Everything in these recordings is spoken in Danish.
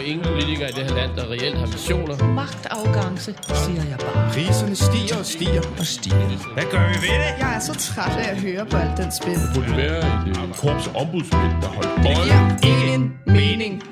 jo ingen politikere i det her land, der reelt har visioner. Magtafgangse, siger jeg bare. Priserne stiger og stiger og stiger. Hvad gør vi ved det? Jeg er så træt af at høre på alt den spil. Det være et korps ombudsmænd, der holdt Det giver ingen mening.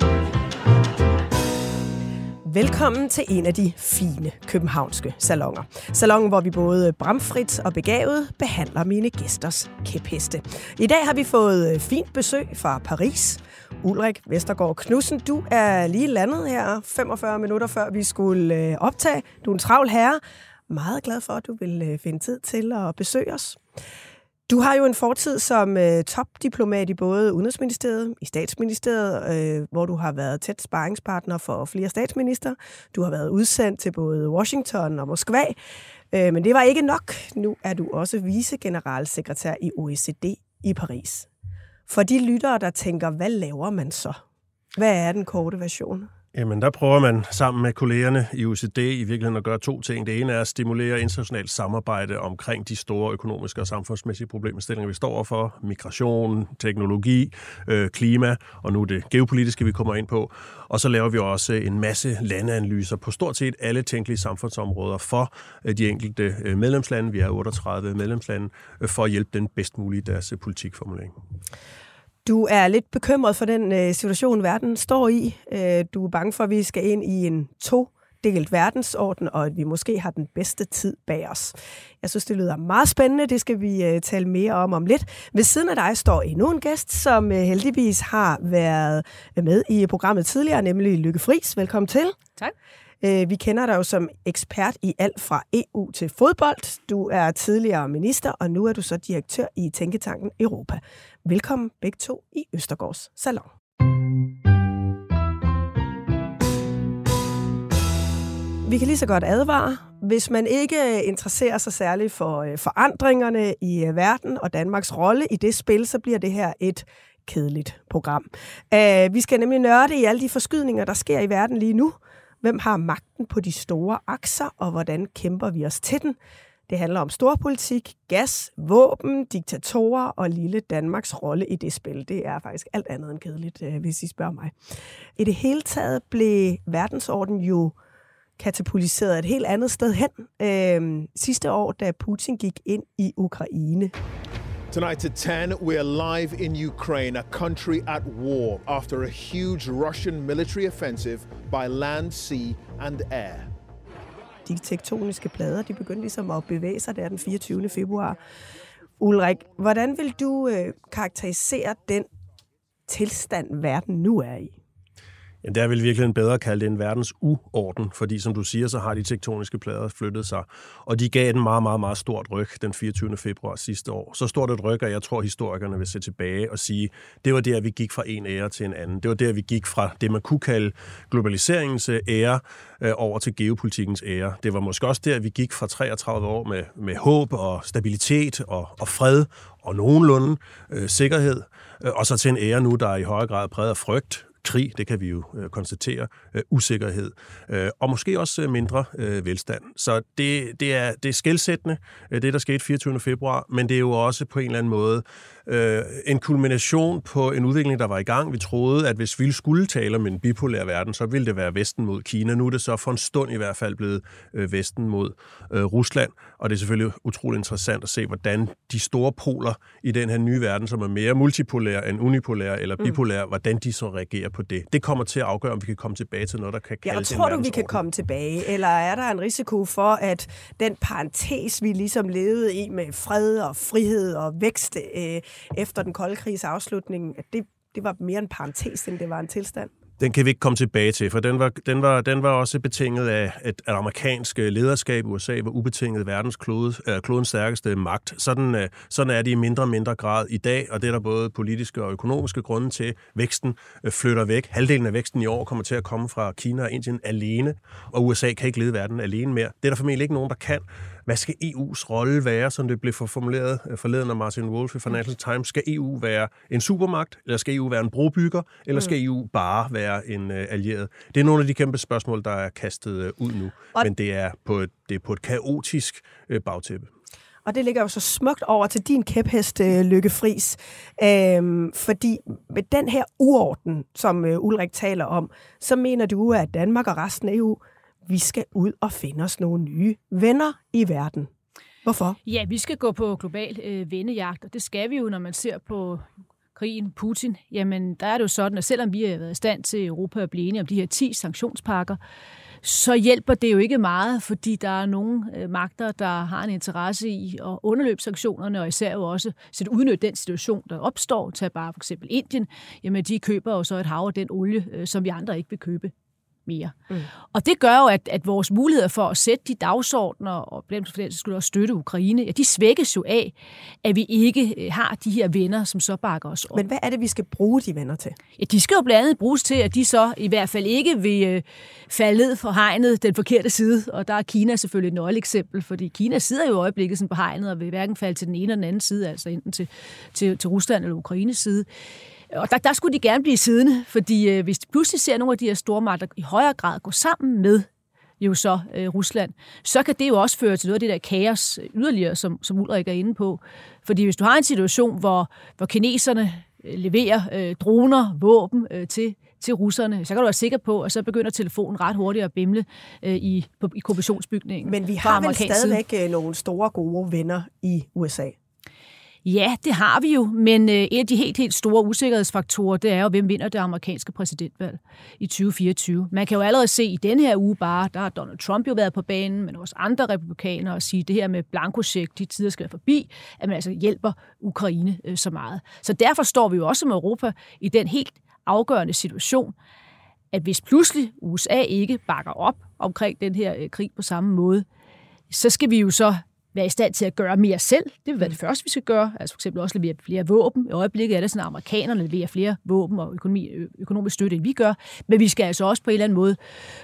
Velkommen til en af de fine københavnske salonger. Salongen, hvor vi både bramfrit og begavet behandler mine gæsters kæpheste. I dag har vi fået fint besøg fra Paris. Ulrik Vestergaard Knudsen, du er lige landet her 45 minutter før vi skulle øh, optage. Du er en travl herre. Meget glad for, at du vil øh, finde tid til at besøge os. Du har jo en fortid som øh, topdiplomat i både Udenrigsministeriet, i Statsministeriet, øh, hvor du har været tæt sparringspartner for flere statsminister. Du har været udsendt til både Washington og Moskva. Øh, men det var ikke nok. Nu er du også vicegeneralsekretær i OECD i Paris. For de lyttere, der tænker, hvad laver man så? Hvad er den korte version? Jamen, der prøver man sammen med kollegerne i OECD i virkeligheden at gøre to ting. Det ene er at stimulere internationalt samarbejde omkring de store økonomiske og samfundsmæssige problemstillinger, vi står for. Migration, teknologi, øh, klima, og nu det geopolitiske, vi kommer ind på. Og så laver vi også øh, en masse landeanalyser på stort set alle tænkelige samfundsområder for øh, de enkelte øh, medlemslande. Vi er 38 medlemslande, for at hjælpe den bedst muligt deres politikformulering. Du er lidt bekymret for den øh, situation, verden står i. Øh, du er bange for, at vi skal ind i en to delt verdensorden, og at vi måske har den bedste tid bag os. Jeg synes, det lyder meget spændende. Det skal vi øh, tale mere om om lidt. Ved siden af dig står endnu en gæst, som øh, heldigvis har været med i programmet tidligere, nemlig Lykke Friis. Velkommen til. Tak. Øh, vi kender dig jo som ekspert i alt fra EU til fodbold. Du er tidligere minister, og nu er du så direktør i Tænketanken Europa. Velkommen begge to i Østergaards Salon. Vi kan lige så godt advare, hvis man ikke interesserer sig særligt for øh, forandringerne i øh, verden og Danmarks rolle i det spil, så bliver det her et kedeligt program. Uh, vi skal nemlig nørde i alle de forskydninger, der sker i verden lige nu. Hvem har magten på de store akser, og hvordan kæmper vi os til den? Det handler om storpolitik, gas, våben, diktatorer og lille Danmarks rolle i det spil. Det er faktisk alt andet end kedeligt, øh, hvis I spørger mig. I det hele taget blev verdensorden jo katapultiseret et helt andet sted hen øh, sidste år, da Putin gik ind i Ukraine. Tonight at 10, we are live in Ukraine, a country at war after a huge Russian military offensive by land, sea and air. De tektoniske plader, de begyndte ligesom at bevæge sig der den 24. februar. Ulrik, hvordan vil du øh, karakterisere den tilstand, verden nu er i? Jamen, det er vel virkelig en bedre kalde det en verdens uorden, fordi som du siger, så har de tektoniske plader flyttet sig, og de gav den meget, meget, meget stort ryg den 24. februar sidste år. Så stort et ryg, at jeg tror, historikerne vil se tilbage og sige, det var der, vi gik fra en ære til en anden. Det var der, vi gik fra det, man kunne kalde globaliseringens ære øh, over til geopolitikkens ære. Det var måske også der, vi gik fra 33 år med, med håb og stabilitet og, og fred og nogenlunde øh, sikkerhed, øh, og så til en ære nu, der er i højere grad præget af frygt, krig, det kan vi jo øh, konstatere, øh, usikkerhed, øh, og måske også øh, mindre øh, velstand. Så det, det, er, det er skældsættende, øh, det der skete 24. februar, men det er jo også på en eller anden måde øh, en kulmination på en udvikling, der var i gang. Vi troede, at hvis vi skulle tale om en bipolær verden, så ville det være Vesten mod Kina. Nu er det så for en stund i hvert fald blevet øh, Vesten mod øh, Rusland, og det er selvfølgelig utrolig interessant at se, hvordan de store poler i den her nye verden, som er mere multipolær end unipolær eller bipolær, mm. hvordan de så reagerer på det. Det kommer til at afgøre, om vi kan komme tilbage til noget, der kan kaldes ja, og tror du, vi kan komme tilbage? Eller er der en risiko for, at den parentes, vi ligesom levede i med fred og frihed og vækst øh, efter den kolde krigs afslutning, at det, det var mere en parentes, end det var en tilstand? Den kan vi ikke komme tilbage til, for den var, den var, den var også betinget af, at, at amerikansk øh, lederskab i USA var ubetinget verdens klode, øh, klodens stærkeste magt. Sådan, øh, sådan er det i mindre og mindre grad i dag, og det er der både politiske og økonomiske grunde til. Væksten øh, flytter væk. Halvdelen af væksten i år kommer til at komme fra Kina og Indien alene, og USA kan ikke lede verden alene mere. Det er der formentlig ikke nogen, der kan hvad skal EU's rolle være, som det blev formuleret øh, forleden af Martin Wolf i Financial Times? Skal EU være en supermagt, eller skal EU være en brobygger, eller skal EU bare være en uh, allieret? Det er nogle af de kæmpe spørgsmål, der er kastet uh, ud nu, og men det er på et, det er på et kaotisk bagtæppe. Og det ligger jo så smukt over til din kæphest, Lykke Friis. Øhm, fordi med den her uorden, som Ulrik taler om, så mener du, at Danmark og resten af EU vi skal ud og finde os nogle nye venner i verden. Hvorfor? Ja, vi skal gå på global øh, vennejagt, og det skal vi jo, når man ser på krigen, Putin. Jamen, der er det jo sådan, at selvom vi har været i stand til Europa at blive enige om de her 10 sanktionspakker, så hjælper det jo ikke meget, fordi der er nogle øh, magter, der har en interesse i at underløbe sanktionerne, og især jo også at udnytte den situation, der opstår. Tag bare for eksempel Indien. Jamen, de køber jo så et hav af den olie, øh, som vi andre ikke vil købe mere. Mm. Og det gør jo, at, at vores muligheder for at sætte de dagsordner, og blandt for den skulle også støtte Ukraine, ja, de svækkes jo af, at vi ikke øh, har de her venner, som så bakker os op. Men hvad er det, vi skal bruge de venner til? Ja, de skal jo blandt andet bruges til, at de så i hvert fald ikke vil øh, falde ned for hegnet den forkerte side, og der er Kina selvfølgelig et nøgleeksempel, fordi Kina sidder jo i øjeblikket sådan på hegnet og vil hverken falde til den ene eller den anden side, altså enten til, til, til Rusland eller Ukraines side. Og der, der skulle de gerne blive siddende, fordi øh, hvis de pludselig ser nogle af de her store magter i højere grad gå sammen med jo så øh, Rusland, så kan det jo også føre til noget af det der kaos yderligere, som, som Ulrik er inde på. Fordi hvis du har en situation, hvor, hvor kineserne øh, leverer øh, droner, våben øh, til til russerne, så kan du være sikker på, at så begynder telefonen ret hurtigt at bimle øh, i, på, i kommissionsbygningen. Men vi har vel stadigvæk side. Øh, nogle store gode venner i USA. Ja, det har vi jo, men øh, en af de helt, helt store usikkerhedsfaktorer, det er jo, hvem vinder det amerikanske præsidentvalg i 2024. Man kan jo allerede se i denne her uge bare, der har Donald Trump jo været på banen, men også andre republikanere og sige, det her med blankocheck, de tider skal være forbi, at man altså hjælper Ukraine øh, så meget. Så derfor står vi jo også med Europa i den helt afgørende situation, at hvis pludselig USA ikke bakker op omkring den her øh, krig på samme måde, så skal vi jo så være i stand til at gøre mere selv. Det vil være det første, vi skal gøre. Altså for eksempel også levere flere våben. I øjeblikket er det sådan, at amerikanerne leverer flere våben og økonomi, økonomisk støtte, end vi gør. Men vi skal altså også på en eller anden måde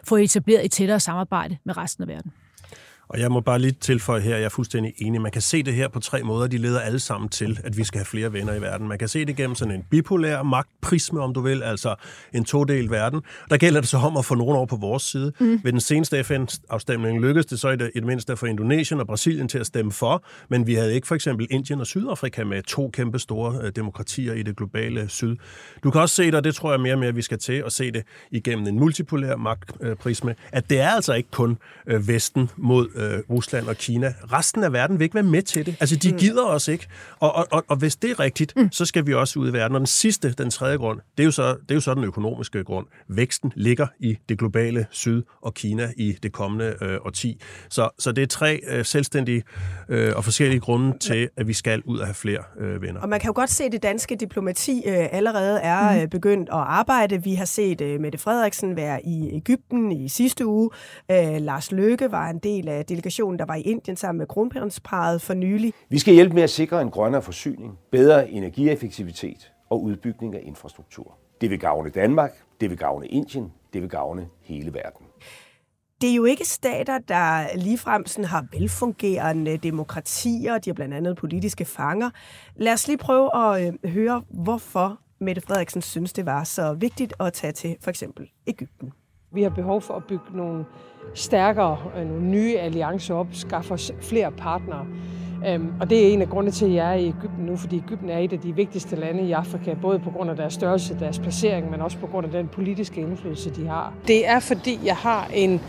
få etableret et tættere samarbejde med resten af verden. Og jeg må bare lige tilføje her, jeg er fuldstændig enig. Man kan se det her på tre måder. De leder alle sammen til, at vi skal have flere venner i verden. Man kan se det gennem sådan en bipolær magtprisme, om du vil, altså en todel verden. Der gælder det så om at få nogen over på vores side. Mm. Ved den seneste FN-afstemning lykkedes det så i det, i det mindste for Indonesien og Brasilien til at stemme for, men vi havde ikke for eksempel Indien og Sydafrika med to kæmpe store øh, demokratier i det globale syd. Du kan også se det, og det tror jeg mere og mere, vi skal til at se det igennem en multipolær magtprisme, at det er altså ikke kun øh, Vesten mod øh, Rusland og Kina. Resten af verden vil ikke være med til det. Altså, de mm. gider os ikke. Og, og, og, og hvis det er rigtigt, mm. så skal vi også ud i verden. Og den sidste, den tredje grund, det er jo så, det er jo så den økonomiske grund. Væksten ligger i det globale syd og Kina i det kommende øh, årti. Så, så det er tre øh, selvstændige øh, og forskellige grunde til, at vi skal ud og have flere øh, venner. Og man kan jo godt se, at det danske diplomati øh, allerede er mm. øh, begyndt at arbejde. Vi har set øh, Mette Frederiksen være i Ægypten i sidste uge. Øh, Lars Løkke var en del af delegationen, der var i Indien sammen med kronprinsparet for nylig. Vi skal hjælpe med at sikre en grønnere forsyning, bedre energieffektivitet og udbygning af infrastruktur. Det vil gavne Danmark, det vil gavne Indien, det vil gavne hele verden. Det er jo ikke stater, der ligefrem sådan har velfungerende demokratier. De har blandt andet politiske fanger. Lad os lige prøve at øh, høre, hvorfor Mette Frederiksen synes, det var så vigtigt at tage til for eksempel Ægypten. Vi har behov for at bygge nogle stærkere, øh, nogle nye alliancer op, skaffe os flere partnere. Øhm, og det er en af grundene til, at jeg er i Ægypten nu, fordi Ægypten er et af de vigtigste lande i Afrika, både på grund af deres størrelse, deres placering, men også på grund af den politiske indflydelse, de har. Det er fordi, jeg har en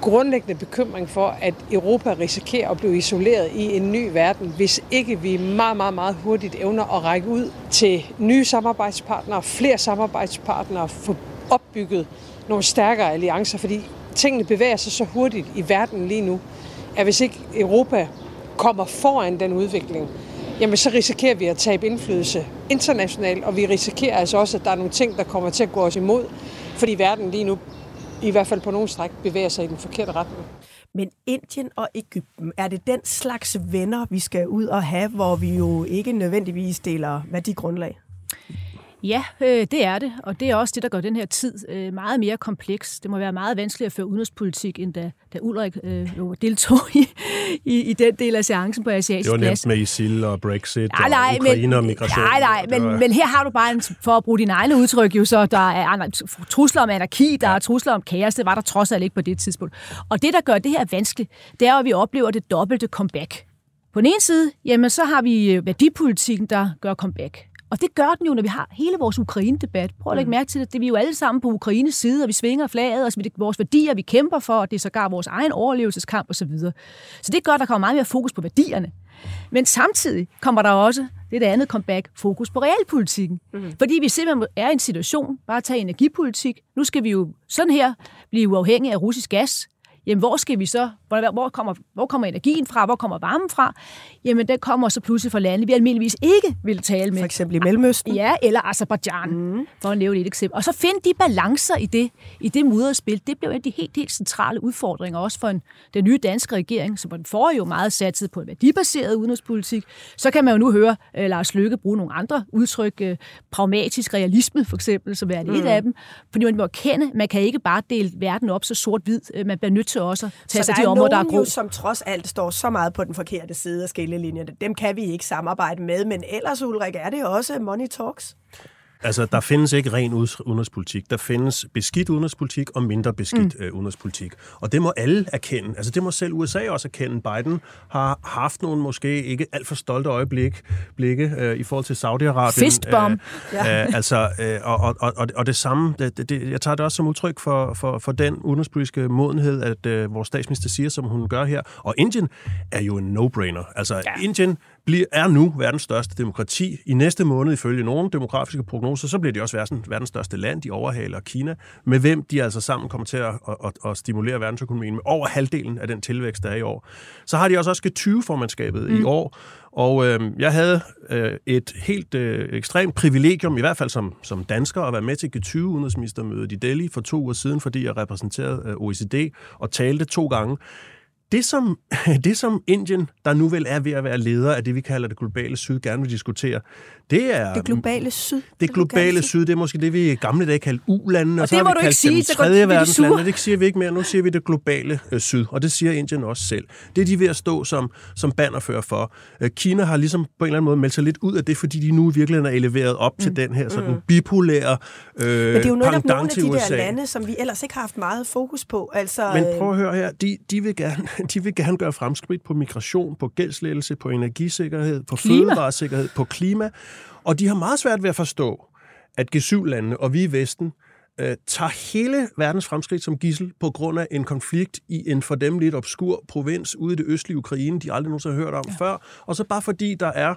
grundlæggende bekymring for, at Europa risikerer at blive isoleret i en ny verden, hvis ikke vi meget, meget, meget hurtigt evner at række ud til nye samarbejdspartnere, flere samarbejdspartnere, få opbygget nogle stærkere alliancer, fordi tingene bevæger sig så hurtigt i verden lige nu, at hvis ikke Europa kommer foran den udvikling, jamen så risikerer vi at tabe indflydelse internationalt, og vi risikerer altså også, at der er nogle ting, der kommer til at gå os imod, fordi verden lige nu, i hvert fald på nogle stræk, bevæger sig i den forkerte retning. Men Indien og Ægypten, er det den slags venner, vi skal ud og have, hvor vi jo ikke nødvendigvis deler værdigrundlag? Ja, øh, det er det, og det er også det, der gør den her tid øh, meget mere kompleks. Det må være meget vanskeligt at føre udenrigspolitik, end da, da Ulrik øh, jo deltog i, i, i den del af seancen på asiatisk Det var nemt med ISIL og Brexit Nej, nej, og Ukraine men, og migration. Nej, nej, men, var- men her har du bare, en, for at bruge dine egne udtryk, jo så, der er trusler om anarki, der er trusler om kaos, det var der trods alt ikke på det tidspunkt. Og det, der gør det her vanskeligt, det er, at vi oplever det dobbelte comeback. På den ene side, jamen, så har vi øh, værdipolitikken, der gør comeback. Og det gør den jo, når vi har hele vores Ukraine-debat. Prøv at lægge mærke til det. det. Vi er jo alle sammen på Ukraines side, og vi svinger flaget, og det er vores værdier, vi kæmper for, og det er sågar vores egen overlevelseskamp osv. Så det gør, at der kommer meget mere fokus på værdierne. Men samtidig kommer der også, det er det andet comeback, fokus på realpolitikken. Mm. Fordi vi simpelthen er i en situation, bare tage energipolitik, nu skal vi jo sådan her blive uafhængige af russisk gas. Jamen, hvor skal vi så, hvor, hvor, kommer, hvor kommer energien fra, hvor kommer varmen fra? Jamen, den kommer så pludselig fra lande, vi almindeligvis ikke vil tale med. For eksempel i Mellemøsten. Ja, eller Azerbaijan, mm. for at nævne et eksempel. Og så finde de balancer i det, i det mudderspil, det blev en af de helt, helt centrale udfordringer, også for en, den nye danske regering, som den får jo meget satset på en værdibaseret udenrigspolitik. Så kan man jo nu høre uh, Lars Løkke bruge nogle andre udtryk, uh, pragmatisk realisme for eksempel, som er det mm. et af dem. Fordi man må erkende, man kan ikke bare dele verden op så sort-hvid. Uh, man bliver nødt tage Så der de er områder, der er jo, grå. som trods alt står så meget på den forkerte side af skillelinjerne. Dem kan vi ikke samarbejde med, men ellers, Ulrik, er det også money talks? Altså, der findes ikke ren udenrigspolitik. Der findes beskidt udenrigspolitik og mindre beskidt mm. øh, udenrigspolitik. Og det må alle erkende. Altså, det må selv USA også erkende. Biden har haft nogle måske ikke alt for stolte øjeblik, blikke øh, i forhold til Saudi-Arabien. Fistbomb. Øh, Ja. øh, altså, øh, og, og, og, og, det samme, det- det, jeg tager det også som udtryk for, for, for den udenrigspolitiske modenhed, at øh, vores statsminister siger, som hun gør her. Og Indien er jo en no-brainer. Altså, ja. Indien bliver, er nu verdens største demokrati. I næste måned, ifølge nogle demografiske prognoser, så bliver det også verdens, verdens største land. De overhaler Kina, med hvem de altså sammen kommer til at, at, at, at stimulere verdensøkonomien med over halvdelen af den tilvækst, der er i år. Så har de også også G20-formandskabet mm. i år, og øh, jeg havde øh, et helt øh, ekstremt privilegium, i hvert fald som, som dansker, at være med til G20-udenrigsministermødet i Delhi for to uger siden, fordi jeg repræsenterede øh, OECD og talte to gange. Det som, det, som Indien, der nu vel er ved at være leder af det, vi kalder det globale syd, gerne vil diskutere, det er... Det globale syd. Det globale syd, det er måske det, vi i gamle dage kaldte ulandene, og, Og så det har vi kaldt sige, dem tredje verdenslande. Det siger vi ikke mere, nu siger vi det globale øh, syd, og det siger Indien også selv. Det er de ved at stå som, som bannerfører for. Øh, Kina har ligesom på en eller anden måde meldt sig lidt ud af det, fordi de nu virkelig er eleveret op mm. til den her sådan Mm. bipolære øh, Men det er jo netop nogle af de der USA. lande, som vi ellers ikke har haft meget fokus på. Altså, Men øh, prøv at høre her, de, de, vil gerne, de vil gerne gøre fremskridt på migration, på gældslettelse, på energisikkerhed, på Klima. fødevaresikkerhed, på klima. Og de har meget svært ved at forstå, at G7-landene og vi i Vesten øh, tager hele verdens fremskridt som gissel på grund af en konflikt i en for dem lidt obskur provins ude i det østlige Ukraine, de aldrig nogensinde har hørt om ja. før. Og så bare fordi der er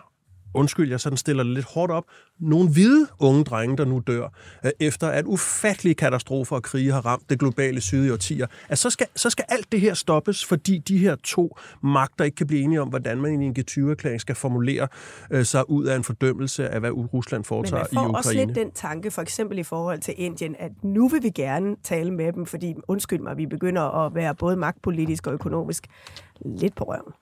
undskyld, jeg sådan stiller det lidt hårdt op, nogle hvide unge drenge, der nu dør, øh, efter at ufattelige katastrofer og krige har ramt det globale syd i årtier, at så skal, så skal alt det her stoppes, fordi de her to magter ikke kan blive enige om, hvordan man i en G20-erklæring skal formulere øh, sig ud af en fordømmelse af, hvad Rusland Men foretager i får Ukraine. også lidt den tanke, for eksempel i forhold til Indien, at nu vil vi gerne tale med dem, fordi, undskyld mig, vi begynder at være både magtpolitisk og økonomisk lidt på røven.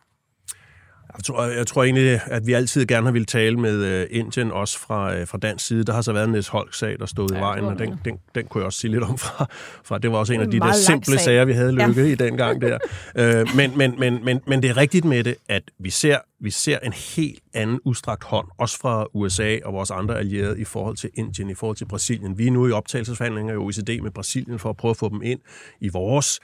Jeg tror, jeg tror egentlig, at vi altid gerne har ville tale med uh, Indien, også fra, uh, fra dansk side. Der har så været en Niels Holk-sag, der stod ja, i vejen, og den, den, den kunne jeg også sige lidt om fra. fra det var også en af de der simple sag. sager, vi havde lykke Ja. i den gang der. uh, men, men, men, men, men det er rigtigt med det, at vi ser, vi ser en helt anden udstrakt hånd, også fra USA og vores andre allierede i forhold til Indien, i forhold til Brasilien. Vi er nu i optagelsesforhandlinger i OECD med Brasilien for at prøve at få dem ind i vores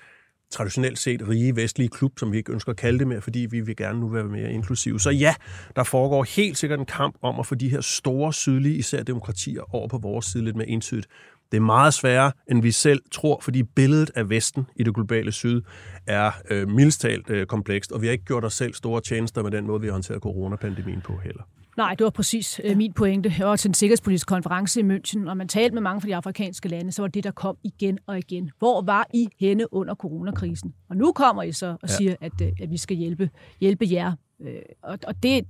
traditionelt set rige vestlige klub, som vi ikke ønsker at kalde det mere, fordi vi vil gerne nu være mere inklusive. Så ja, der foregår helt sikkert en kamp om at få de her store sydlige, især demokratier, over på vores side lidt mere entydigt. Det er meget sværere, end vi selv tror, fordi billedet af Vesten i det globale syd er øh, mildstalt øh, komplekst, og vi har ikke gjort os selv store tjenester med den måde, vi har håndteret coronapandemien på heller. Nej, det var præcis øh, min pointe. Jeg var til en sikkerhedspolitisk konference i München, og man talte med mange fra de afrikanske lande, så var det, der kom igen og igen. Hvor var I henne under coronakrisen? Og nu kommer I så og Ja. siger, at, øh, at vi skal hjælpe, hjælpe jer Øh, og, og det,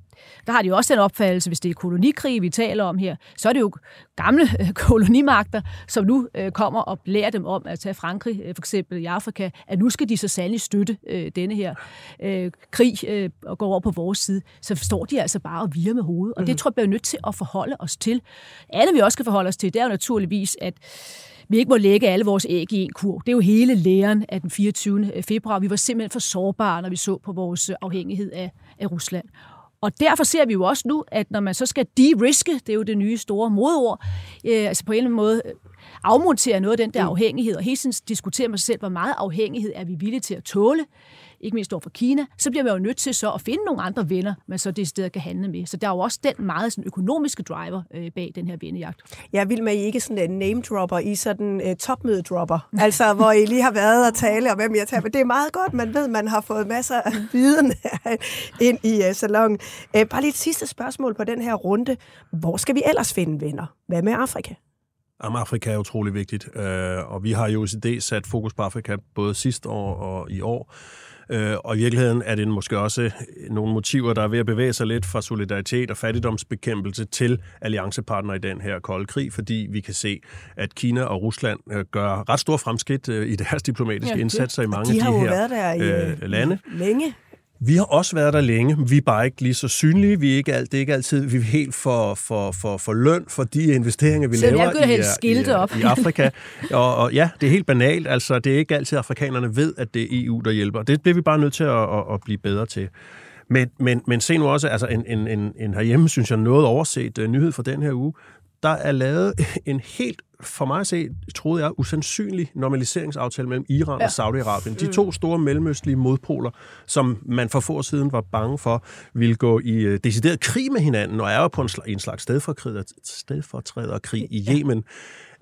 der har de også den opfattelse, hvis det er kolonikrig, vi taler om her, så er det jo gamle øh, kolonimagter, som nu øh, kommer og lærer dem om at tage Frankrig, øh, for eksempel i Afrika, at nu skal de så sandelig støtte øh, denne her øh, krig øh, og gå over på vores side. Så forstår de altså bare at vire med hovedet. Og det mhm. tror jeg, vi er nødt til at forholde os til. Alle vi også skal forholde os til, det er jo naturligvis, at vi ikke må lægge alle vores æg i en kur. Det er jo hele læren af den 24. februar. Vi var simpelthen for sårbare, når vi så på vores afhængighed af, af Rusland. Og derfor ser vi jo også nu, at når man så skal de-riske, det er jo det nye store modord, øh, altså på en eller anden måde øh, afmontere noget af den der mm. afhængighed, og hele tiden diskutere med sig selv, hvor meget afhængighed er vi villige til at tåle, ikke mindst over for Kina, så bliver man jo nødt til så at finde nogle andre venner, man så det sted kan handle med. Så der er jo også den meget sådan, økonomiske driver øh, bag den her vennejagt. Jeg vil med I ikke sådan en name-dropper, I sådan uh, topmøde-dropper, altså hvor I lige har været og tale om, hvem jeg tager. Men det er meget godt, man ved, man har fået masser af viden ind i uh, salongen. Uh, bare lige et sidste spørgsmål på den her runde. Hvor skal vi ellers finde venner? Hvad med Afrika? Jamen, Afrika er utrolig vigtigt, og vi har jo i OECD sat fokus på Afrika både sidste år og i år. Øh, og i virkeligheden er det måske også nogle motiver, der er ved at bevæge sig lidt fra solidaritet og fattigdomsbekæmpelse til alliancepartner i den her kolde krig, fordi vi kan se, at Kina og Rusland øh, gør ret store fremskridt øh, i deres diplomatiske ja, indsatser i mange de af de her været der i, øh, lande. Længe. Vi har også været der længe. Vi er bare ikke lige så synlige. Vi er ikke, alt, det er ikke altid vi er helt for, for, for, for løn for de investeringer, vi så laver i, i, i, op. i Afrika. Og, og ja, det er helt banalt. Altså, det er ikke altid, at afrikanerne ved, at det er EU, der hjælper. Det bliver vi bare nødt til at, at, at blive bedre til. Men, men, men se nu også, altså en, en, en, en herhjemme, synes jeg, noget overset uh, nyhed for den her uge. Der er lavet en helt for mig at se, troede jeg, usandsynlig normaliseringsaftale mellem Iran ja. og Saudi-Arabien. De mm. to store mellemøstlige modpoler, som man for få år siden var bange for, ville gå i uh, decideret krig med hinanden, og er jo på en, en slags stedfortræderkrig i Yemen. Ja.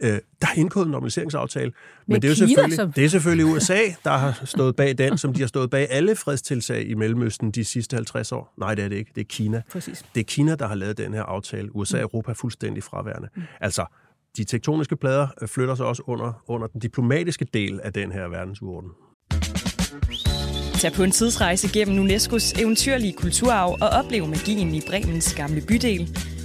Uh, der er indgået en normaliseringsaftale, men, men det er jo selvfølgelig, som... det er selvfølgelig USA, der har stået bag den, som de har stået bag alle fredstiltag i Mellemøsten de sidste 50 år. Nej, det er det ikke. Det er Kina. Præcis. Det er Kina, der har lavet den her aftale. USA og Europa er fuldstændig fraværende. Mm. Altså, de tektoniske plader øh, flytter sig også under, under den diplomatiske del af den her verdensorden. Tag på en tidsrejse gennem UNESCO's eventyrlige kulturarv og oplev magien i Bremens gamle bydel,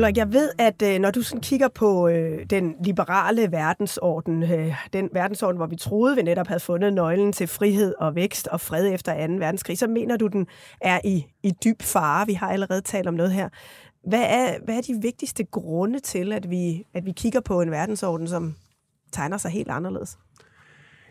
Ulrik, jeg ved, at øh, når du sådan kigger på øh, den liberale verdensorden, øh, den verdensorden, hvor vi troede, vi netop havde fundet nøglen til frihed og vækst og fred efter 2. verdenskrig, så mener du, den er i, i dyb fare. Vi har allerede talt om noget her. Hvad er, hvad er de vigtigste grunde til, at vi, at vi kigger på en verdensorden, som tegner sig helt anderledes?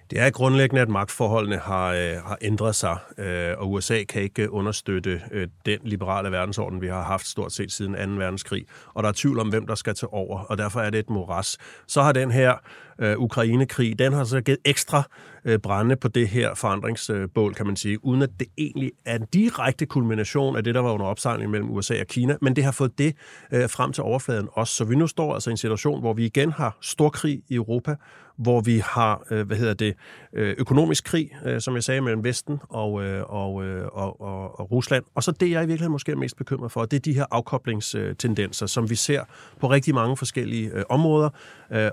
Det er grundlæggende, at magtforholdene har, øh, har ændret sig, øh, og USA kan ikke øh, understøtte øh, den liberale verdensorden, vi har haft stort set siden 2. verdenskrig. Og der er tvivl om, hvem der skal tage over, og derfor er det et moras. Så har den her øh, Ukraine-krig, den har så givet ekstra øh, brænde på det her forandringsbål, kan man sige, uden at det egentlig er en direkte kulmination af det, der var under opsejling mellem USA og Kina, men det har fået det øh, frem til overfladen også. Så vi nu står altså i en situation, hvor vi igen har stor krig i Europa, hvor vi har, øh, hvad hedder det, øh, økonomisk krig, øh, som jeg sagde, mellem Vesten og, og, og, og, og Rusland. Og så det, jeg i virkeligheden måske er mest bekymret for, det er de her afkoblingstendenser, som vi ser på rigtig mange forskellige områder.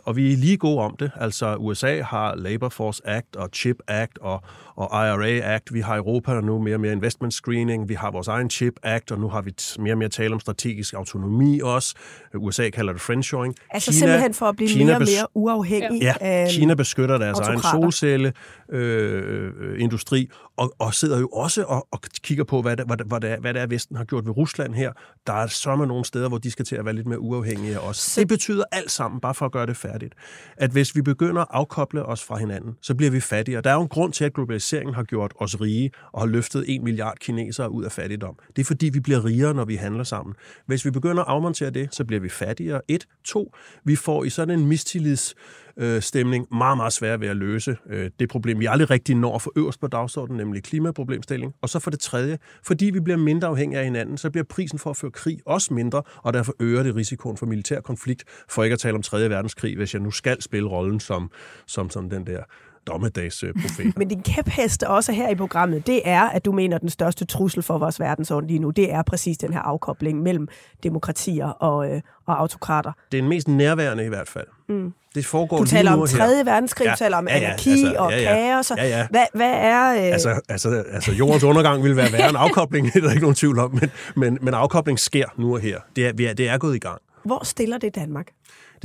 Og vi er lige gode om det. Altså USA har Labor Force Act og Chip Act og, og IRA Act. Vi har Europa nu mere og mere investment screening. Vi har vores egen Chip Act, og nu har vi mere og mere tale om strategisk autonomi også. USA kalder det friendshoring. Altså Kina, simpelthen for at blive Kina mere og mere uafhængig ja. af Kina beskytter deres egen solcelleindustri, øh, og, og sidder jo også og, og kigger på, hvad det, hvad, hvad, det er, hvad det er, Vesten har gjort ved Rusland her. Der er så nogle steder, hvor de skal til at være lidt mere uafhængige af os. Det betyder alt sammen, bare for at gøre det færdigt, at hvis vi begynder at afkoble os fra hinanden, så bliver vi fattigere. Der er jo en grund til, at globaliseringen har gjort os rige og har løftet en milliard kinesere ud af fattigdom. Det er fordi, vi bliver rigere, når vi handler sammen. Hvis vi begynder at afmontere det, så bliver vi fattigere. Et. To. Vi får i sådan en mistillids øh, stemning meget, meget svært ved at løse øh, det problem, vi aldrig rigtig når for øverst på dagsordenen, nemlig klimaproblemstilling. Og så for det tredje, fordi vi bliver mindre afhængige af hinanden, så bliver prisen for at føre krig også mindre, og derfor øger det risikoen for militær konflikt, for ikke at tale om 3. verdenskrig, hvis jeg nu skal spille rollen som, som, som den der dommedagsprofeter. Men din kæphest også her i programmet, det er, at du mener, at den største trussel for vores verdensorden lige nu, det er præcis den her afkobling mellem demokratier og, øh, og autokrater. Det er den mest nærværende i hvert fald. Mm. Det foregår du taler om 3. Her. verdenskrig, ja, du taler om ja, ja, anarki altså, og ja, ja. kaos. Ja, ja. Hvad, hvad er... Øh... Altså, altså, altså, jordens undergang vil være værre en afkobling, det er der ikke nogen tvivl om, men, men, men afkobling sker nu og her. Det er, det er gået i gang. Hvor stiller det Danmark?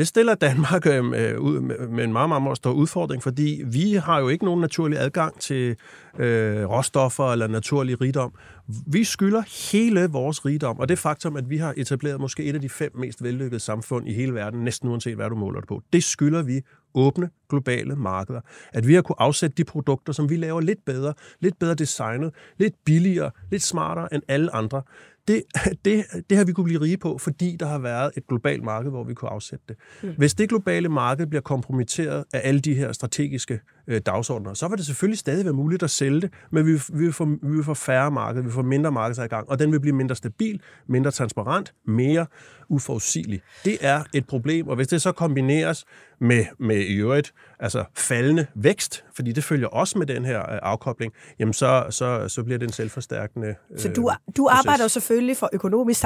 Det stiller Danmark øh, ud med en meget, meget, meget stor udfordring, fordi vi har jo ikke nogen naturlig adgang til øh, råstoffer eller naturlig rigdom. Vi skylder hele vores rigdom, og det faktum, at vi har etableret måske et af de fem mest vellykkede samfund i hele verden, næsten uanset hvad du måler det på, det skylder vi åbne globale markeder. At vi har kunne afsætte de produkter, som vi laver lidt bedre, lidt bedre designet, lidt billigere, lidt smartere end alle andre. Det, det, det har vi kunne blive rige på, fordi der har været et globalt marked, hvor vi kunne afsætte det. Mm. Hvis det globale marked bliver kompromitteret af alle de her strategiske øh, dagsordner, så vil det selvfølgelig stadig være muligt at sælge det, men vi, vi, vil, få, vi vil få færre marked, vi vil få mindre markedsadgang, og den vil blive mindre stabil, mindre transparent, mere uforudsigelig. Det er et problem, og hvis det så kombineres med, med i øvrigt altså faldende vækst, fordi det følger også med den her øh, afkobling, jamen så, så, så bliver det en selvforstærkende øh, Så du, du arbejder jo selvfølgelig for økonomisk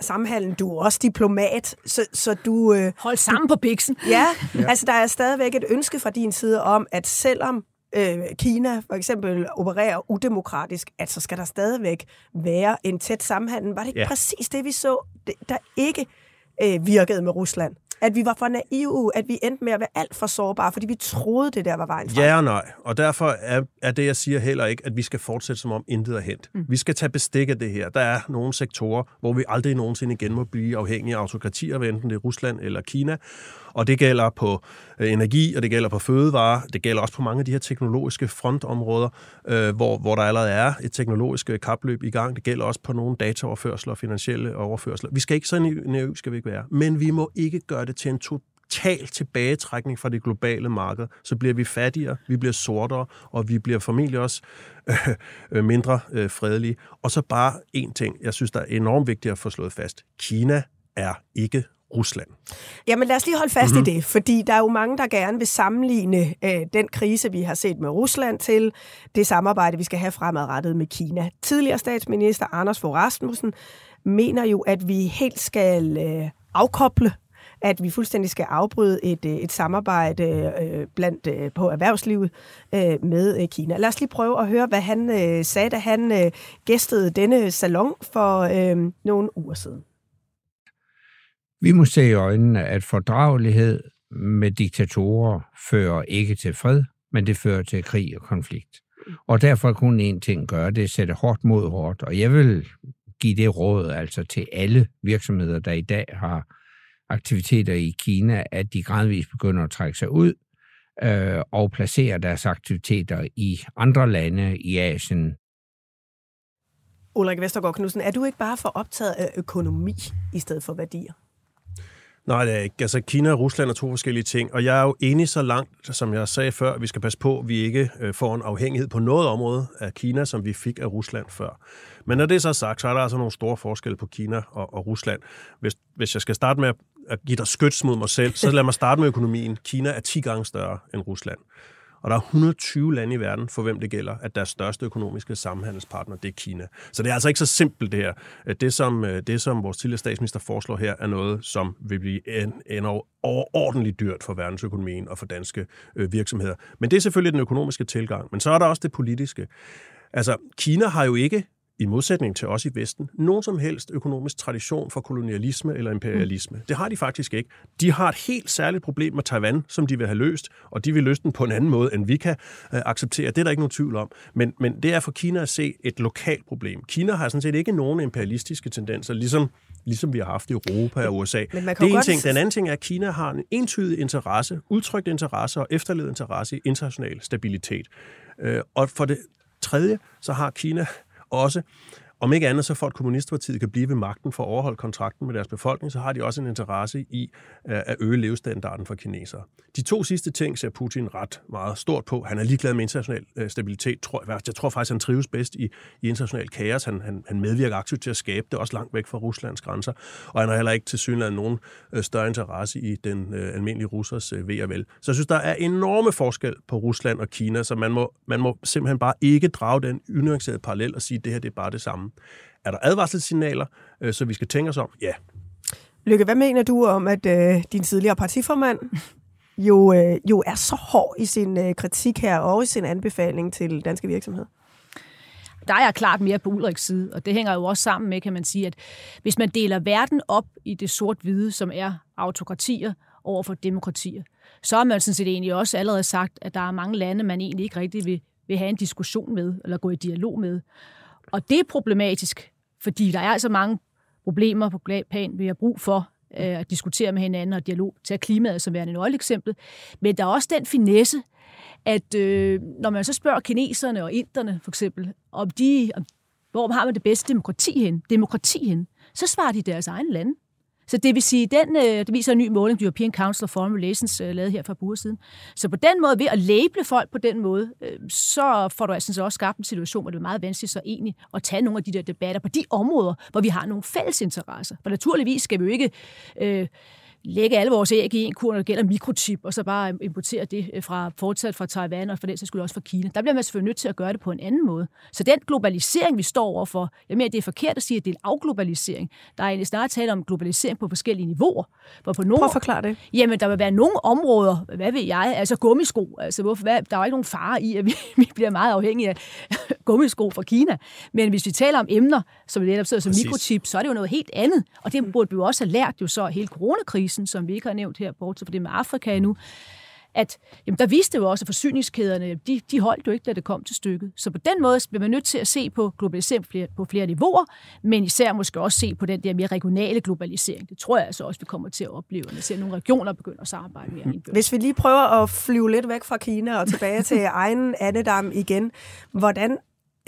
sammenhæng, du er også diplomat, så, så du... Øh, Hold sammen på biksen. Ja, ja, altså der er stadigvæk et ønske fra din side om, at selvom øh, Kina for eksempel opererer udemokratisk, at så skal der stadigvæk være en tæt sammenhæng. Var det ikke ja. præcis det, vi så, der ikke øh, virkede med Rusland? at vi var for naive, at vi endte med at være alt for sårbare, fordi vi troede, det der var vejen frem. Ja og nej, og derfor er, er det, jeg siger heller ikke, at vi skal fortsætte som om intet er hent. Mm. Vi skal tage bestik af det her. Der er nogle sektorer, hvor vi aldrig nogensinde igen må blive afhængige af autokratier, enten det er Rusland eller Kina, og det gælder på øh, energi, og det gælder på fødevarer, det gælder også på mange af de her teknologiske frontområder, øh, hvor, hvor der allerede er et teknologisk øh, kapløb i gang. Det gælder også på nogle dataoverførsler og finansielle overførsler. Vi skal ikke så naiv skal vi ikke være, men vi må ikke gøre det til en total tilbagetrækning fra det globale marked, så bliver vi fattigere, vi bliver sortere, og vi bliver formentlig også øh, mindre øh, fredelige. Og så bare en ting, jeg synes, der er enormt vigtigt at få slået fast. Kina er ikke Rusland. Jamen lad os lige holde fast mm-hmm. i mhm. det, fordi der er jo mange, der gerne vil sammenligne øh, den krise, vi har set med Rusland til det samarbejde, vi skal have fremadrettet med Kina. Tidligere statsminister Anders Fogh Rasmussen mener jo, at vi helt skal øh, afkoble at vi fuldstændig skal afbryde et, øh, et samarbejde øh, blandt øh, på erhvervslivet øh, med øh, Kina. Lad os lige prøve at høre, hvad han øh, sagde, da han gæstede denne salon for nogle uger siden. Vi må se i øjnene, at fordragelighed med diktatorer fører ikke til fred, men det fører til krig og konflikt. Og derfor kun én ting gøre, det er at sætte hårdt mod hårdt. Og jeg vil give det råd altså til alle virksomheder, der i dag har aktiviteter i Kina, at de gradvist begynder at trække sig ud øh, og placere deres aktiviteter i andre lande i Asien. Ulrik Vestergaard Knudsen, er du ikke bare for optaget af økonomi i stedet for værdier? Nej, det er ikke. Altså, Kina og Rusland er to forskellige ting, og jeg er jo enig så langt, som jeg sagde før, at vi skal passe på, at vi ikke øh, får en afhængighed på noget område af Kina, som vi fik af Rusland før. Men når det er så sagt, så er der altså nogle store forskelle på Kina og, og Rusland. Hvis, hvis jeg skal starte med at give dig skyts mod mig selv, så lad mig starte med økonomien. Kina er 10 gange større end Rusland. Og der er 120 lande i verden, for hvem det gælder, at deres største økonomiske samhandelspartner, det er Kina. Så det er altså ikke så simpelt det her. Øh, det som, øh, det, som vores tidligere statsminister foreslår her, er noget, som vil blive en, en overordentligt dyrt for verdensøkonomien og for danske øh, virksomheder. Men det er selvfølgelig den økonomiske tilgang. Men så er der også det politiske. Altså, Kina har jo ikke i modsætning til os i Vesten, nogen som helst økonomisk tradition for kolonialisme eller imperialisme. Mm. Det har de faktisk ikke. De har et helt særligt problem med Taiwan, som de vil have løst, og de vil løse den på en anden måde, end vi kan øh, acceptere. Det er der ikke nogen tvivl om. Men, men det er for Kina at se et lokalt problem. Kina har sådan set ikke nogen imperialistiske tendenser, ligesom ligesom vi har haft i Europa og USA. Men det er en ting. Den anden ting er, at Kina har en entydig interesse, udtrykt interesse og efterlevet interesse i international stabilitet. Øh, og for det tredje, så har Kina også, om ikke andet så for at kommunistpartiet kan blive ved magten for at overholde kontrakten med deres befolkning, så har de også en interesse i øh, at øge levestandarden for kinesere. De to sidste ting ser Putin ret meget stort på. Han er ligeglad med international øh, stabilitet, tror jeg. Jeg tror faktisk, han trives bedst i, i international kaos. Han, han, han medvirker aktivt til at skabe det, også langt væk fra Ruslands grænser. Og han har heller ikke til synligheden nogen øh, større interesse i den øh, almindelige russers øh, ved og vel. Så jeg synes, der er enorme forskel på Rusland og Kina, så man må, man må simpelthen bare ikke drage den unuancerede parallel og sige, at det her det er bare det samme. Er der advarselssignaler, øh, så vi skal tænke os om? Ja. Lykke, hvad mener du om, at øh, din tidligere partiformand jo, øh, jo er så hård i sin øh, kritik her og i sin anbefaling til danske virksomheder? der er jeg klart mere på Ulriks side, og det hænger jo også sammen med, kan man sige, at hvis man deler verden op i det sort-hvide, som er autokratier over for demokratier, så har man sådan set egentlig også allerede sagt, at der er mange lande, man egentlig ikke rigtig vil, vil have en diskussion med, eller gå i dialog med. Og det er problematisk, fordi der er altså mange problemer på plan, vi har brug for øh, at diskutere med hinanden og dialog. til klimaet som værende et eksempel. Men der er også den finesse, at øh, når man så spørger kineserne og inderne for eksempel, om de, om, hvor har man det bedste demokrati hen, demokrati hen, så svarer de deres egen lande. Så det vil sige, den, øh, det viser en ny måling, The European Council of Foreign Relations øh, lavede her for et siden. Så på den måde, ved at label folk på den måde, øh, så får du altså også skabt en situation, hvor det er meget vanskeligt så egentlig at tage nogle af de der debatter på de områder, hvor vi har nogle fælles interesser. For naturligvis skal vi jo ikke øh, lægge alle vores æg i en kur, når det gælder mikrochip, og så bare importere det øh, fra, fortsat fra Taiwan og for den så skulle også fra Kina. Der bliver man selvfølgelig nødt til at gøre det på en anden måde. Så den globalisering, vi står overfor, jeg mener, det er forkert at sige, at det er en afglobalisering. Der er egentlig snart tale om globalisering på forskellige niveauer. Hvor på nogle, Prøv at forklare det. Jamen, der vil være nogle områder, hvad ved jeg, altså gummisko. Altså, hvorfor, hvad, der er ikke nogen fare i, at vi, vi bliver meget afhængige af gummisko fra Kina. Men hvis vi taler om emner, som netop sidder som mikrochip, så er det jo noget helt andet. Og det burde vi jo også have lært jo så hele coronakrisen krisen, som vi ikke har nævnt her, bortset fra det med Afrika endnu, at jamen, der viste jo også, at forsyningskæderne, de, de holdt jo ikke, da det kom til stykket. Så på den måde bliver man nødt til at se på globalisering flere, på flere niveauer, men især måske også se på den der mere regionale globalisering. Det tror jeg altså også, vi kommer til at opleve, når vi ser nogle regioner begynder at samarbejde mere. Hvis vi lige prøver at flyve lidt væk fra Kina og tilbage til egen andedam igen, hvordan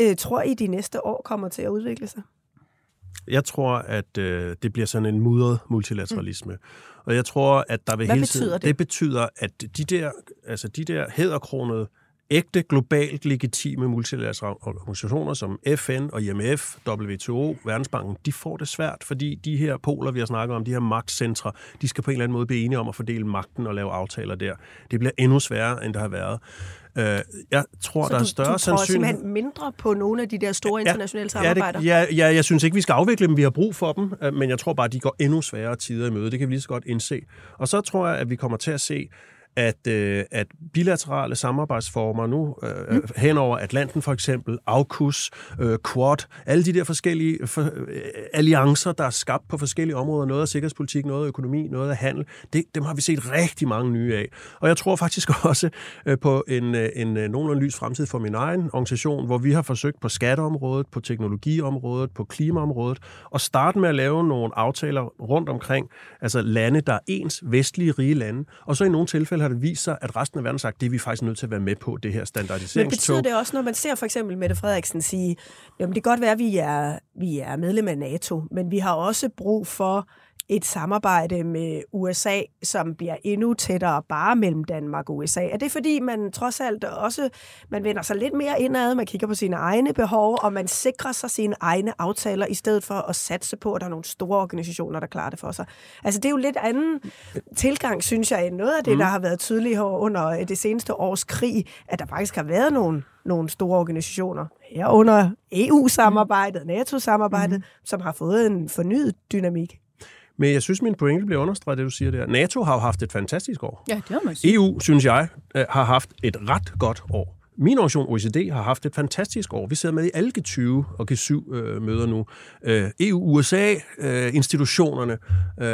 øh, tror I, de næste år kommer til at udvikle sig? Jeg tror, at øh, det bliver sådan en mudret multilateralisme. Mm. Og jeg tror, at der vil Hvad hele tiden... det? det betyder, at de der, altså de der hæderkronede, ægte, globalt legitime multilaterale organisationer som FN og IMF, WTO, Verdensbanken, de får det svært, fordi de her poler, vi har snakket om, de her magtcentre, de skal på en eller anden måde blive enige om at fordele magten og lave aftaler der. Det bliver endnu sværere, end det har været. Øh, jeg tror, så der du, er større du tror sandsynlighed... mindre på nogle af de der store ja, internationale samarbejder? Ja, det, ja, ja, jeg synes ikke, vi skal afvikle dem. Vi har brug for dem, øh, men jeg tror bare, de går endnu sværere tider i møde. Det kan vi lige så godt indse. Og så tror jeg, at vi kommer til at se at, øh, at bilaterale samarbejdsformer nu øh, mm. hen over Atlanten for eksempel, AUKUS, øh, Quad, alle de der forskellige for, øh, alliancer, der er skabt på forskellige områder, noget af sikkerhedspolitik, noget af økonomi, noget af handel, det, dem har vi set rigtig mange nye af. Og jeg tror faktisk også øh, på en, øh, en øh, nogenlunde lys fremtid for min egen organisation, hvor vi har forsøgt på skatteområdet, på teknologiområdet, på klimaområdet, at starte med at lave nogle aftaler rundt omkring, altså lande, der er ens, vestlige, rige lande, og så i nogle tilfælde har det vist sig, at resten af verden sagt, det er vi faktisk nødt til at være med på, det her standardiseringstog. Men betyder det også, når man ser for eksempel Mette Frederiksen sige, jamen det kan godt være, at vi er, vi er medlem af NATO, men vi har også brug for et samarbejde med USA, som bliver endnu tættere bare mellem Danmark og USA? Er det fordi, man trods alt også man vender sig lidt mere indad, man kigger på sine egne behov, og man sikrer sig sine egne aftaler, i stedet for at satse på, at der er nogle store organisationer, der klarer det for sig? Altså, det er jo lidt anden tilgang, synes jeg, end noget af det, mm. der har været tydeligt under det seneste års krig, at der faktisk har været nogle nogle store organisationer, herunder EU-samarbejdet, NATO-samarbejdet, mm. som har fået en fornyet dynamik. Men jeg synes, min pointe bliver understreget, det du siger der. NATO har jo haft et fantastisk år. Ja, det har man sige. EU, synes jeg, øh, har haft et ret godt år. Min organisation OECD har haft et fantastisk år. Vi sidder med i alle G20 og G7-møder øh, nu. Øh, EU, USA, øh, institutionerne, øh,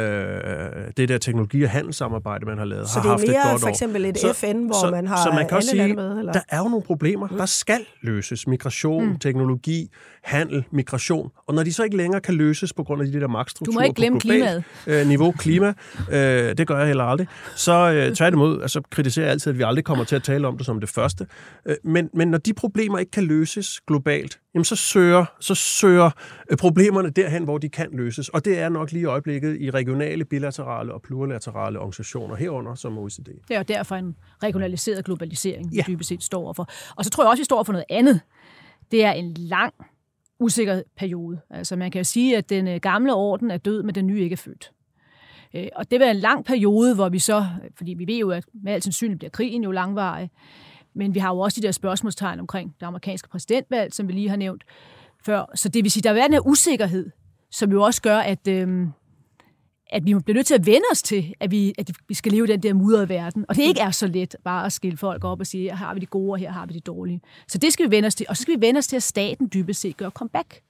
det der teknologi- og handelssamarbejde, man har lavet, så har haft et godt år. Så det er mere for eksempel et så, FN, hvor så, man har så man kan alle sige, lande med? Eller? Der er jo nogle problemer, mm. der skal løses. Migration, mm. teknologi, handel, migration. Og når de så ikke længere kan løses på grund af de der magtstrukturer du må ikke glemme på globalt øh, niveau, klima, øh, det gør jeg heller aldrig, så øh, tværtimod altså, kritiserer jeg altid, at vi aldrig kommer til at tale om det som det første. Øh, men, men når de problemer ikke kan løses globalt, jamen så søger, så søger øh, problemerne derhen, hvor de kan løses. Og det er nok lige i øjeblikket i regionale, bilaterale og plurilaterale organisationer herunder som OECD. Det er derfor en regionaliseret globalisering, ja. dybest set står for. Og så tror jeg også, vi står for noget andet. Det er en lang usikker periode. Altså man kan jo sige, at den øh, gamle orden er død, men den nye ikke er født. Og det var en lang periode, hvor vi så, fordi vi ved jo, at med al sandsynlighed bliver krigen jo langvarig, men vi har jo også de der spørgsmålstegn omkring det amerikanske præsidentvalg, som vi lige har nævnt før. Så det vil sige, der er den her usikkerhed, som jo også gør, at, øh, at vi bliver nødt til at vende os til, at vi, at vi skal leve i den der mudrede verden. Og det ikke er så let bare at skille folk op og sige, her har vi de gode, og her har vi de dårlige. Så det skal vi vende os til. Og så skal vi vende os til, at staten dybest set gør comeback.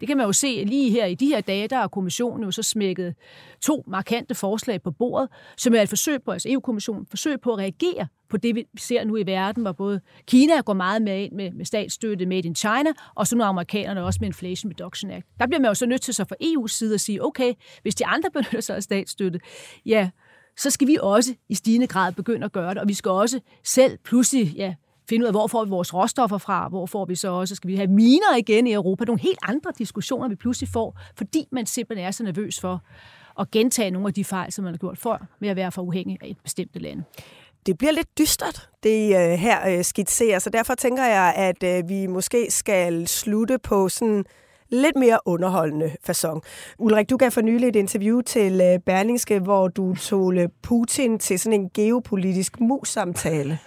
Det kan man jo se lige her i de her dage, der har kommissionen jo så smækket to markante forslag på bordet, som er et forsøg på, altså EU-kommissionen, forsøg på at reagere på det, vi ser nu i verden, hvor både Kina går meget med ind med, med statsstøtte Made in China, og så nu amerikanerne også med Inflation Reduction Act. Der bliver man jo så nødt til så fra EU's side at sige, okay, hvis de andre benytter sig af statsstøtte, ja, så skal vi også i stigende grad begynde at gøre det, og vi skal også selv pludselig ja, finde ud af, hvor får vi vores råstoffer fra, hvor får vi så også, skal vi have miner igen i Europa, nogle helt andre diskussioner, vi pludselig får, fordi man simpelthen er så nervøs for at gentage nogle af de fejl, som man har gjort før, med at være for uafhængig af et bestemt land. Det bliver lidt dystert, det uh, her øh, skitserer, så derfor tænker jeg, at øh, vi måske skal slutte på sådan lidt mere underholdende façon. Ulrik, du gav for nylig et interview til øh, Berlingske, hvor du tog øh, Putin til sådan en geopolitisk mus-samtale.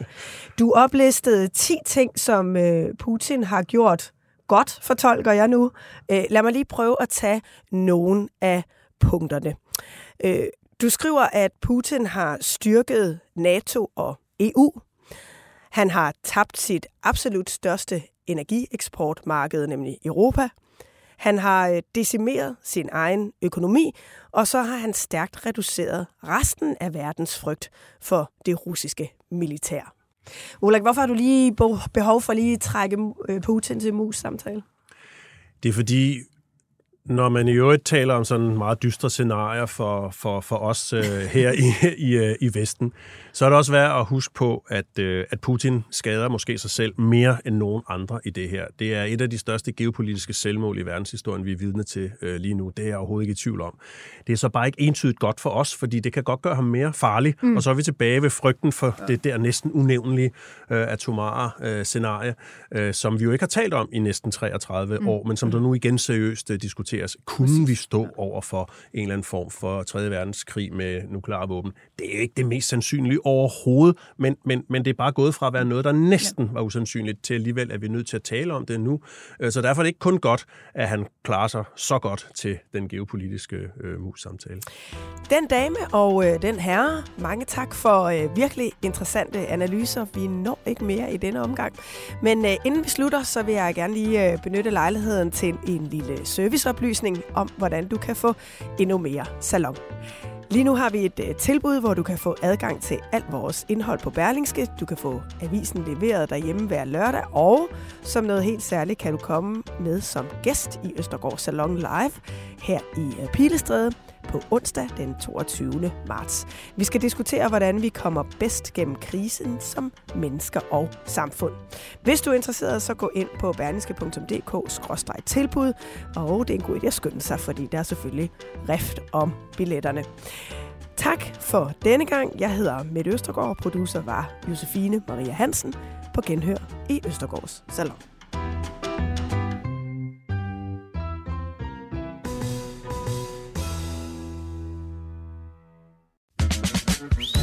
Du oplistede 10 ting, som øh, Putin har gjort godt, fortolker jeg nu. Lad mig lige prøve at tage nogle af punkterne. Du skriver, at Putin har styrket NATO og EU. Han har tabt sit absolut største energieksportmarked, nemlig Europa. Han har øh, decimeret sin egen økonomi, og så har han stærkt reduceret resten af verdens frygt for det russiske militær. Ulrik, hvorfor har du lige behov for lige at trække øh, Putin til mus-samtale? Det er fordi, når man i øvrigt taler om sådan meget dystre scenarier for, for, for os øh, her i, i, øh, i Vesten, så er det også værd at huske på, at, øh, at Putin skader måske sig selv mere end nogen andre i det her. Det er et af de største geopolitiske selvmål i verdenshistorien, vi er vidne til øh, lige nu. Det er jeg overhovedet ikke i tvivl om. Det er så bare ikke entydigt godt for os, fordi det kan godt gøre ham mere farlig. Mm. Og så er vi tilbage ved frygten for ja. det der næsten unævnlige øh, atomare øh, scenarie, øh, som vi jo ikke har talt om i næsten 33 mm. år, men som der nu igen seriøst øh, diskuteres. Kunne vi stå over for en eller anden form for 3. verdenskrig med nukleare våben? Det er ikke det mest sandsynlige overhovedet, men, men, men det er bare gået fra at være noget, der næsten var usandsynligt, til alligevel at vi er nødt til at tale om det nu. Øh, så derfor er det ikke kun godt, at han klarer sig så godt til den geopolitiske øh, mus-samtale. Den dame og øh, den herre, mange tak for øh, virkelig interessante analyser. Vi når ikke mere i denne omgang. Men øh, inden vi slutter, så vil jeg gerne lige øh, benytte lejligheden til en lille serviceoplysning om, hvordan du kan få endnu mere salon. Lige nu har vi et øh, tilbud, hvor du kan få adgang til alt vores indhold på Berlingske. Du kan få avisen leveret derhjemme hver lørdag, og som noget helt særligt kan du komme med som gæst i Østergaard Salon Live her i øh, Pilestræde på onsdag den 22. marts. Vi skal diskutere, hvordan vi kommer bedst gennem krisen som mennesker og samfund. Hvis du er interesseret, så gå ind på berlingske.dk-tilbud, og det er en god idé at skynde sig, fordi der er selvfølgelig rift om billetterne. Tak for denne gang. Jeg hedder Mette Østergaard, og producer var Josefine Maria Hansen på Genhør i Østergaards Salon.